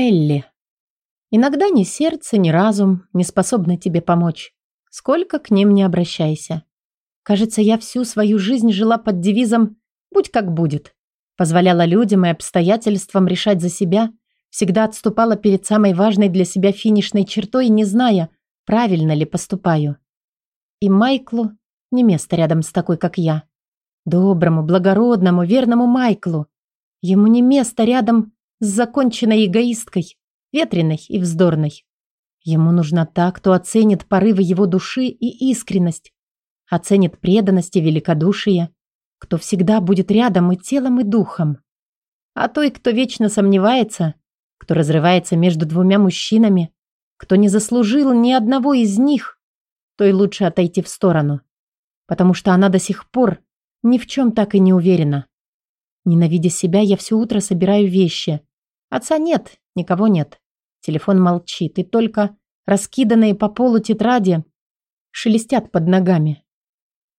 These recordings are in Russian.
Элли. Иногда ни сердце, ни разум не способны тебе помочь. Сколько к ним не обращайся. Кажется, я всю свою жизнь жила под девизом «будь как будет». Позволяла людям и обстоятельствам решать за себя, всегда отступала перед самой важной для себя финишной чертой, не зная, правильно ли поступаю. И Майклу не место рядом с такой, как я. Доброму, благородному, верному Майклу. Ему не место рядом с законченной эгоисткой, ветреной и вздорной. Ему нужна та, кто оценит порывы его души и искренность, оценит преданность и великодушие, кто всегда будет рядом и телом, и духом. А той, кто вечно сомневается, кто разрывается между двумя мужчинами, кто не заслужил ни одного из них, то и лучше отойти в сторону, потому что она до сих пор ни в чем так и не уверена. Ненавидя себя, я все утро собираю вещи, Отца нет, никого нет. Телефон молчит, и только раскиданные по полу тетради шелестят под ногами.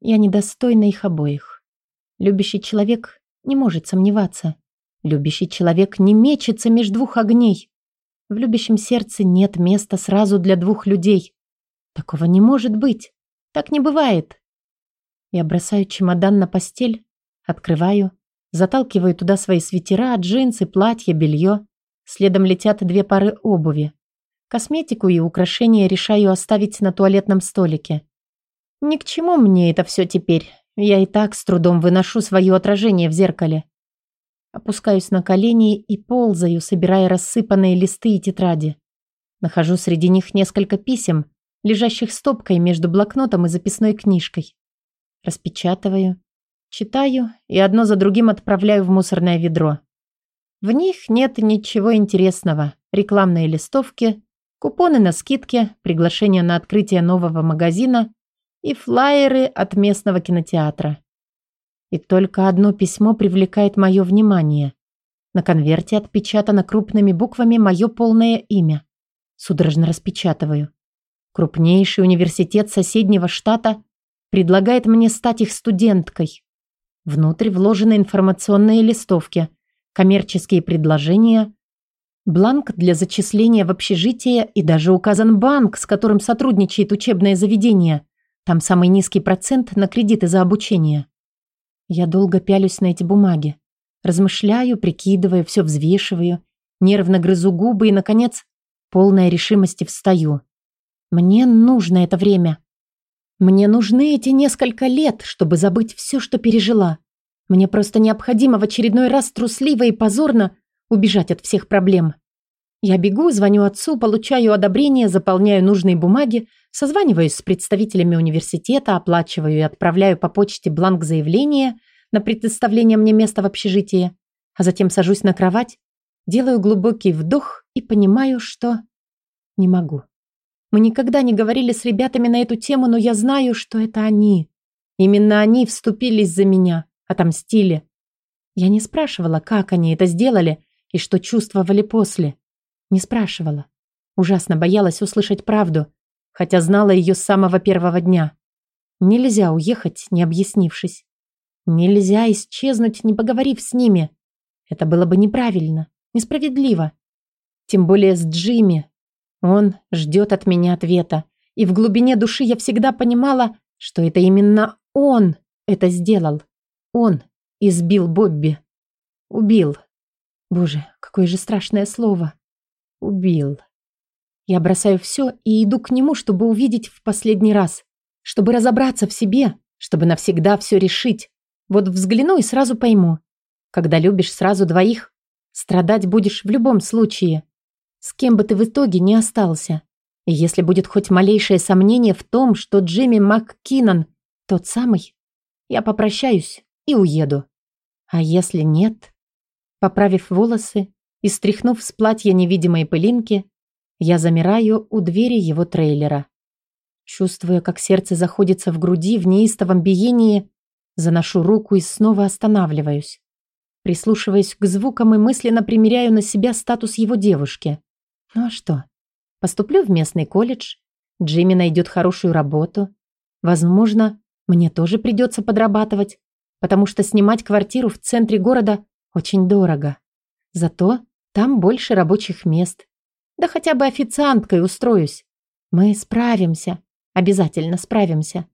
Я недостойна их обоих. Любящий человек не может сомневаться. Любящий человек не мечется между двух огней. В любящем сердце нет места сразу для двух людей. Такого не может быть. Так не бывает. Я бросаю чемодан на постель, открываю, Заталкиваю туда свои свитера, джинсы, платья, белье. Следом летят две пары обуви. Косметику и украшения решаю оставить на туалетном столике. Ни к чему мне это все теперь. Я и так с трудом выношу свое отражение в зеркале. Опускаюсь на колени и ползаю, собирая рассыпанные листы и тетради. Нахожу среди них несколько писем, лежащих стопкой между блокнотом и записной книжкой. Распечатываю, Читаю и одно за другим отправляю в мусорное ведро. В них нет ничего интересного. Рекламные листовки, купоны на скидки, приглашения на открытие нового магазина и флаеры от местного кинотеатра. И только одно письмо привлекает мое внимание. На конверте отпечатано крупными буквами мое полное имя. Судорожно распечатываю. Крупнейший университет соседнего штата предлагает мне стать их студенткой. Внутрь вложены информационные листовки, коммерческие предложения, бланк для зачисления в общежитие и даже указан банк, с которым сотрудничает учебное заведение. Там самый низкий процент на кредиты за обучение. Я долго пялюсь на эти бумаги. Размышляю, прикидываю, все взвешиваю, нервно грызу губы и, наконец, полная решимости встаю. Мне нужно это время. Мне нужны эти несколько лет, чтобы забыть все, что пережила. Мне просто необходимо в очередной раз трусливо и позорно убежать от всех проблем. Я бегу, звоню отцу, получаю одобрение, заполняю нужные бумаги, созваниваюсь с представителями университета, оплачиваю и отправляю по почте бланк заявления на предоставление мне места в общежитии, а затем сажусь на кровать, делаю глубокий вдох и понимаю, что не могу. Мы никогда не говорили с ребятами на эту тему, но я знаю, что это они. Именно они вступились за меня, отомстили. Я не спрашивала, как они это сделали и что чувствовали после. Не спрашивала. Ужасно боялась услышать правду, хотя знала ее с самого первого дня. Нельзя уехать, не объяснившись. Нельзя исчезнуть, не поговорив с ними. Это было бы неправильно, несправедливо. Тем более с Джимми, он ждет от меня ответа. И в глубине души я всегда понимала, что это именно он это сделал. Он избил Бобби. Убил. Боже, какое же страшное слово. Убил. Я бросаю все и иду к нему, чтобы увидеть в последний раз. Чтобы разобраться в себе, чтобы навсегда все решить. Вот взгляну и сразу пойму. Когда любишь сразу двоих, страдать будешь в любом случае. С кем бы ты в итоге не остался. И если будет хоть малейшее сомнение в том, что Джимми МакКиннон тот самый, я попрощаюсь и уеду. А если нет? Поправив волосы и стряхнув с платья невидимые пылинки, я замираю у двери его трейлера. Чувствуя, как сердце заходится в груди в неистовом биении, заношу руку и снова останавливаюсь. Прислушиваясь к звукам и мысленно примеряю на себя статус его девушки. Ну а что? Поступлю в местный колледж, Джимми найдет хорошую работу. Возможно, мне тоже придется подрабатывать, потому что снимать квартиру в центре города очень дорого. Зато Там больше рабочих мест. Да хотя бы официанткой устроюсь. Мы справимся. Обязательно справимся.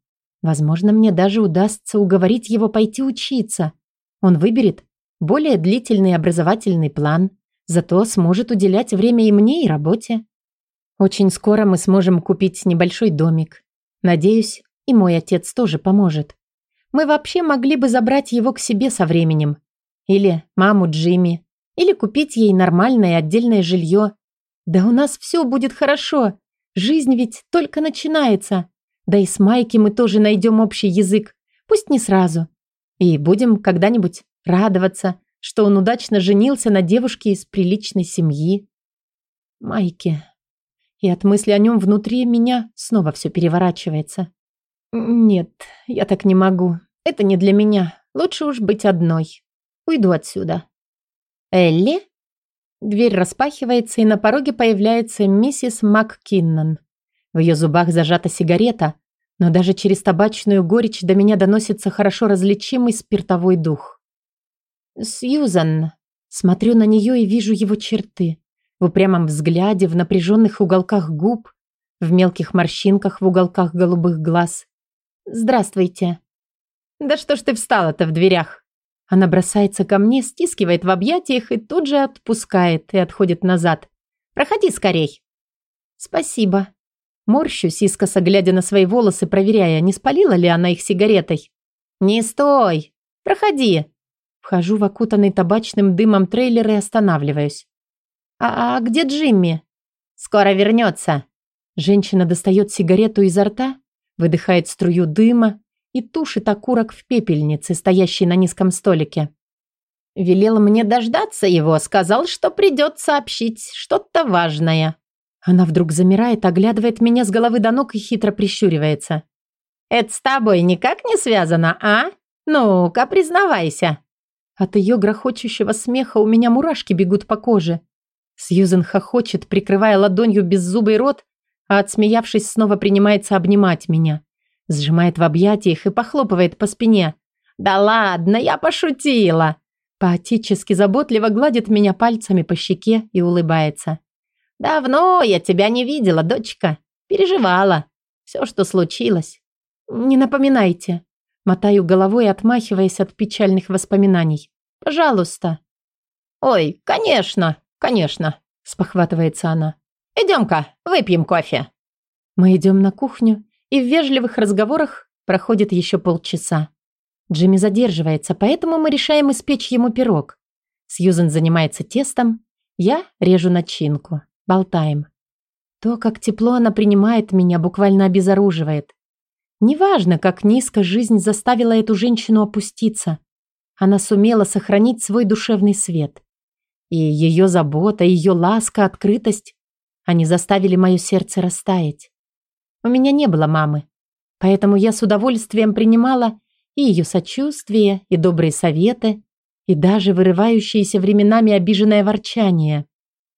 Возможно, мне даже удастся уговорить его пойти учиться. Он выберет более длительный образовательный план, зато сможет уделять время и мне, и работе. Очень скоро мы сможем купить небольшой домик. Надеюсь, и мой отец тоже поможет. Мы вообще могли бы забрать его к себе со временем. Или маму Джимми. Или купить ей нормальное отдельное жилье. Да у нас все будет хорошо. Жизнь ведь только начинается. Да и с Майки мы тоже найдем общий язык. Пусть не сразу. И будем когда-нибудь радоваться, что он удачно женился на девушке из приличной семьи. Майки. И от мысли о нем внутри меня снова все переворачивается. Нет, я так не могу. Это не для меня. Лучше уж быть одной. Уйду отсюда. Элли? Дверь распахивается, и на пороге появляется миссис МакКиннон. В ее зубах зажата сигарета, но даже через табачную горечь до меня доносится хорошо различимый спиртовой дух. «Сьюзан». Смотрю на нее и вижу его черты. В упрямом взгляде, в напряженных уголках губ, в мелких морщинках в уголках голубых глаз. «Здравствуйте». «Да что ж ты встала-то в дверях?» Она бросается ко мне, стискивает в объятиях и тут же отпускает и отходит назад. «Проходи скорей». «Спасибо». Морщусь, искоса глядя на свои волосы, проверяя, не спалила ли она их сигаретой. «Не стой! Проходи!» Вхожу в окутанный табачным дымом трейлер и останавливаюсь. «А, -а где Джимми?» «Скоро вернется». Женщина достает сигарету изо рта, выдыхает струю дыма и тушит окурок в пепельнице, стоящей на низком столике. «Велел мне дождаться его, сказал, что придет сообщить что-то важное». Она вдруг замирает, оглядывает меня с головы до ног и хитро прищуривается. «Это с тобой никак не связано, а? Ну-ка, признавайся». От ее грохочущего смеха у меня мурашки бегут по коже. Сьюзен хохочет, прикрывая ладонью беззубый рот, а отсмеявшись, снова принимается обнимать меня. Сжимает в объятиях и похлопывает по спине. «Да ладно, я пошутила!» Поотечески заботливо гладит меня пальцами по щеке и улыбается. «Давно я тебя не видела, дочка. Переживала. Все, что случилось. Не напоминайте. Мотаю головой, отмахиваясь от печальных воспоминаний. «Пожалуйста». «Ой, конечно, конечно», – спохватывается она. «Идем-ка, выпьем кофе». Мы идем на кухню, и в вежливых разговорах проходит еще полчаса. Джимми задерживается, поэтому мы решаем испечь ему пирог. Сьюзен занимается тестом, я режу начинку. Болтаем. То, как тепло она принимает меня, буквально обезоруживает. Неважно, как низко жизнь заставила эту женщину опуститься, она сумела сохранить свой душевный свет. И ее забота, ее ласка, открытость, они заставили мое сердце растаять. У меня не было мамы, поэтому я с удовольствием принимала и ее сочувствие, и добрые советы, и даже вырывающееся временами обиженное ворчание.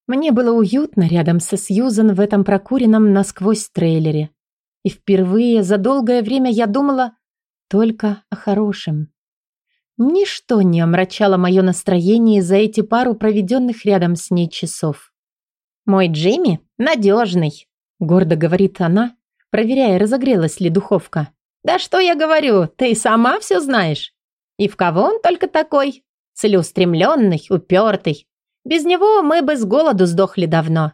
Мне было уютно рядом со Сьюзен в этом прокуренном насквозь трейлере. И впервые за долгое время я думала только о хорошем. Ничто не омрачало мое настроение за эти пару проведенных рядом с ней часов. «Мой Джимми надежный», — гордо говорит она, проверяя, разогрелась ли духовка. «Да что я говорю, ты сама все знаешь. И в кого он только такой? Целеустремленный, упертый. Без него мы бы с голоду сдохли давно».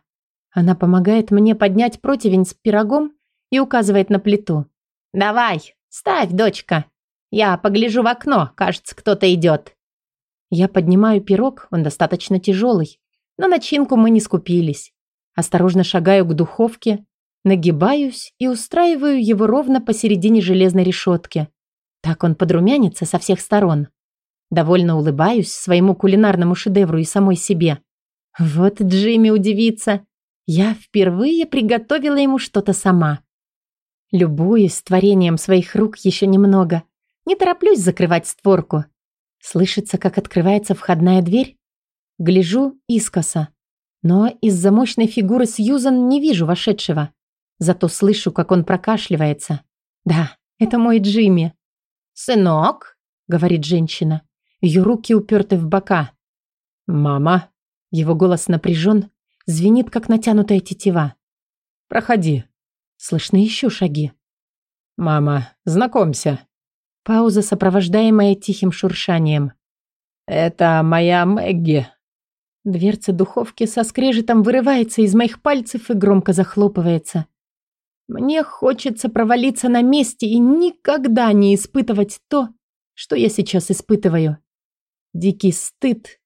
Она помогает мне поднять противень с пирогом и указывает на плиту. «Давай, ставь, дочка. Я погляжу в окно, кажется, кто-то идет». Я поднимаю пирог, он достаточно тяжелый. На начинку мы не скупились. Осторожно шагаю к духовке, нагибаюсь и устраиваю его ровно посередине железной решетки. Так он подрумянится со всех сторон. Довольно улыбаюсь своему кулинарному шедевру и самой себе. Вот Джимми удивится. Я впервые приготовила ему что-то сама. Любуюсь творением своих рук еще немного. Не тороплюсь закрывать створку. Слышится, как открывается входная дверь. Гляжу искоса. Но из-за мощной фигуры Сьюзан не вижу вошедшего. Зато слышу, как он прокашливается. Да, это мой Джимми. «Сынок», — говорит женщина. Ее руки уперты в бока. «Мама», Его голос напряжен, звенит, как натянутая тетива. «Проходи». Слышны еще шаги. «Мама, знакомься». Пауза, сопровождаемая тихим шуршанием. «Это моя Мэгги». Дверца духовки со скрежетом вырывается из моих пальцев и громко захлопывается. Мне хочется провалиться на месте и никогда не испытывать то, что я сейчас испытываю. Дикий стыд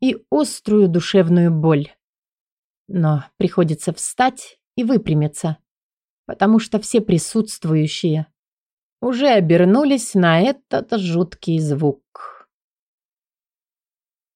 и острую душевную боль. Но приходится встать и выпрямиться, потому что все присутствующие уже обернулись на этот жуткий звук.